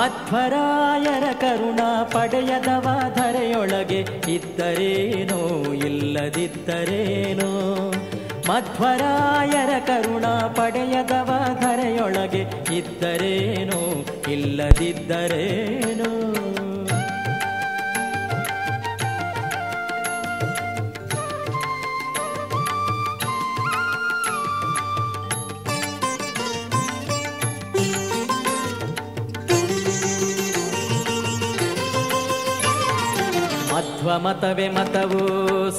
ಮಧ್ವರಾಯರ ಕರುಣ ಪಡೆಯದವ ಧರೆಯೊಳಗೆ ಇದ್ದರೇನೋ ಇಲ್ಲದಿದ್ದರೇನೋ. ಮಧ್ವರಾಯರ ಕರುಣ ಪಡೆಯದವ ಧರೆಯೊಳಗೆ ಇದ್ದರೇನೋ ಇಲ್ಲದಿದ್ದರೇನೋ. ಮಧ್ವಮತವೇ ಮತವು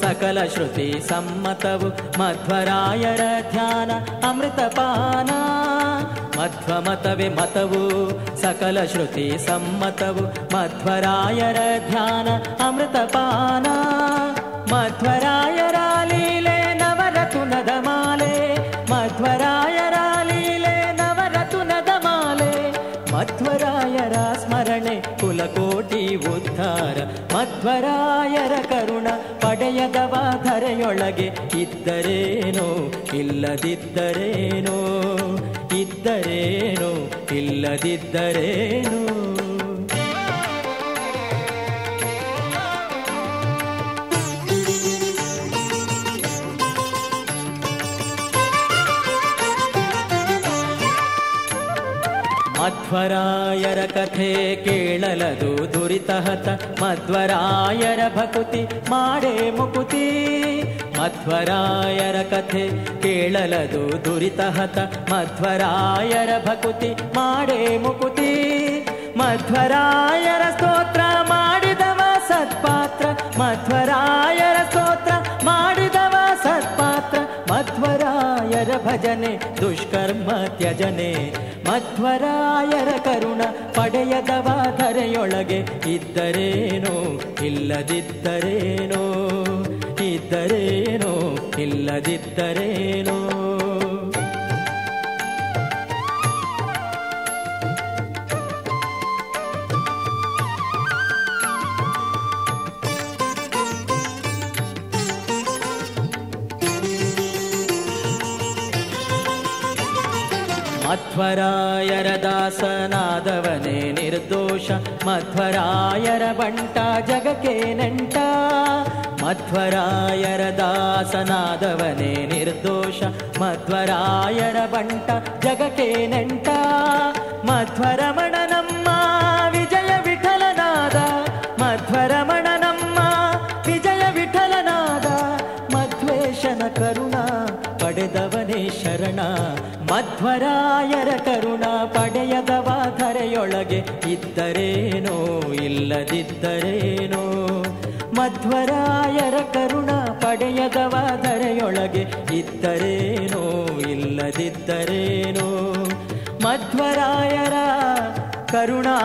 ಸಕಲ ಶ್ರುತಿ ಸಮ್ಮತವು ಮಧ್ವರಾಯರ ಧ್ಯಾನ ಅಮೃತಪಾನ ಮಧ್ವಮತವೇ ಮತವು ಸಕಲ ಶ್ರುತಿ ಸಮ್ಮತವು ಮಧ್ವರಾಯರ ಧ್ಯಾನ ಅಮೃತಪಾನ ಮಧ್ವರಾಯರ ಕುಲಕೋಟಿ ಉದ್ಧಾರ. ಮಧ್ವರಾಯರ ಕರುಣ ಪಡೆಯದವ ಧರೆಯೊಳಗೆ ಇದ್ದರೇನೋ ಇಲ್ಲದಿದ್ದರೇನೋ ಇದ್ದರೇನೋ ಇಲ್ಲದಿದ್ದರೇನೋ. मध्वरायर कथे केळलदु दुरितहत मध्वरायर भकुति माडे मुकुति। मध्वरायर कथे केळलदु दुरितहत मध्वरायर भकुति माडे मुकुति। मध्वरायर स्तोत्र माडिदव सत्पात्र मध्वरायर स्तोत्र माडिदव सत्पात्र। मध्वरायर भजने दुष्कर्म त्यजने। ಮಧ್ವರಾಯರ ಕರುಣ ಪಡೆಯದವ ಧರೆಯೊಳಗೆ ಇದ್ದರೇನೋ ಇಲ್ಲದಿದ್ದರೇನೋ ಇದ್ದರೇನೋ ಇಲ್ಲದಿದ್ದರೇನೋ. ಮಧ್ವರಾಯರ ದಾಸನಾದವನೇ ನಿರ್ದೋಷ ಮಧ್ವರಾಯರ ಬಂಟ ಜಗಕ್ಕೆ ನೆಂಟ ಮಧ್ವರಾಯರ ದಾಸನಾದವನೇ ನಿರ್ದೋಷ ಮಧ್ವರಾಯರ ಬಂಟ ಜಗಕ್ಕೆ ನೆಂಟ ಮಧ್ವರಮಣ ನಮ್ಮ ವಿಜಯ ವಿಠಲನಾದ ಮಧ್ವರಮಣ ಶರಣ, ಮಧ್ವರಾಯರ ಕರುಣ ಪಡೆಯದವ ಧರೆಯೊಳಗೆ ಇದ್ದರೇನೋ, ಇಲ್ಲದಿದ್ದರೇನೋ. ಮಧ್ವರಾಯರ ಕರುಣ ಪಡೆಯದವ ಧರೆಯೊಳಗೆ ಇದ್ದರೇನೋ, ಇಲ್ಲದಿದ್ದರೇನೋ. ಮಧ್ವರಾಯರ ಕರುಣಾ